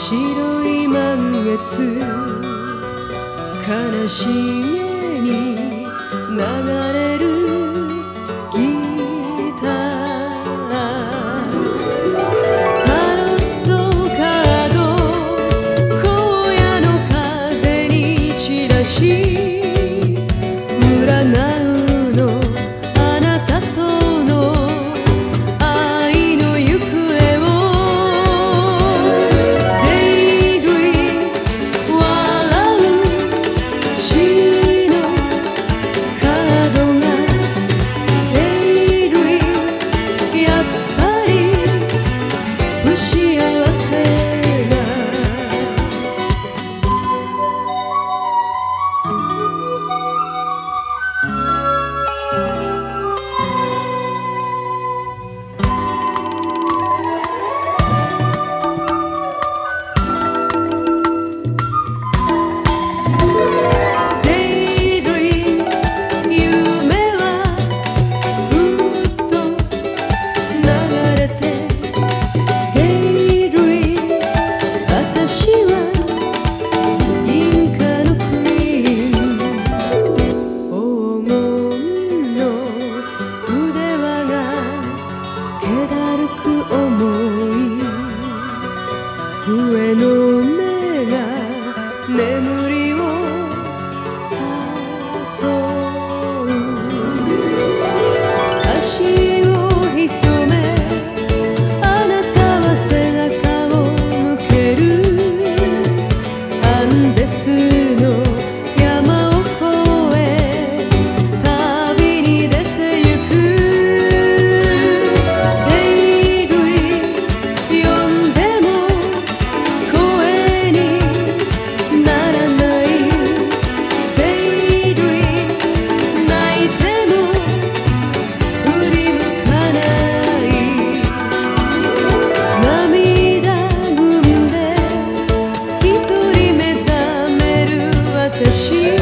白い満月悲しげに流れ眠りを誘う足を潜めあなたは背中を向ける。アンデスの的心。